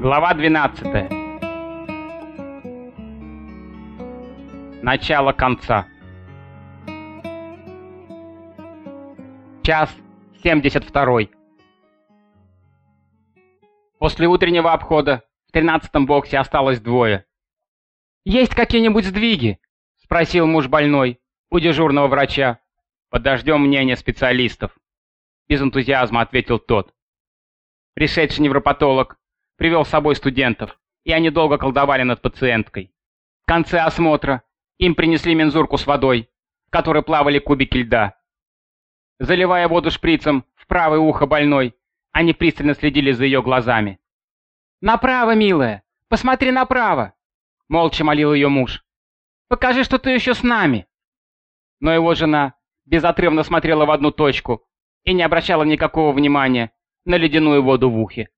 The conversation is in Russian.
Глава 12. Начало конца. Час 72. После утреннего обхода в тринадцатом боксе осталось двое. «Есть какие-нибудь сдвиги?» — спросил муж больной у дежурного врача. «Подождем мнения специалистов», — без энтузиазма ответил тот. Пришедший невропатолог привел с собой студентов, и они долго колдовали над пациенткой. В конце осмотра им принесли мензурку с водой, в которой плавали кубики льда. Заливая воду шприцем в правое ухо больной, они пристально следили за ее глазами. «Направо, милая! Посмотри направо!» Молча молил ее муж. «Покажи, что ты еще с нами!» Но его жена безотрывно смотрела в одну точку и не обращала никакого внимания на ледяную воду в ухе.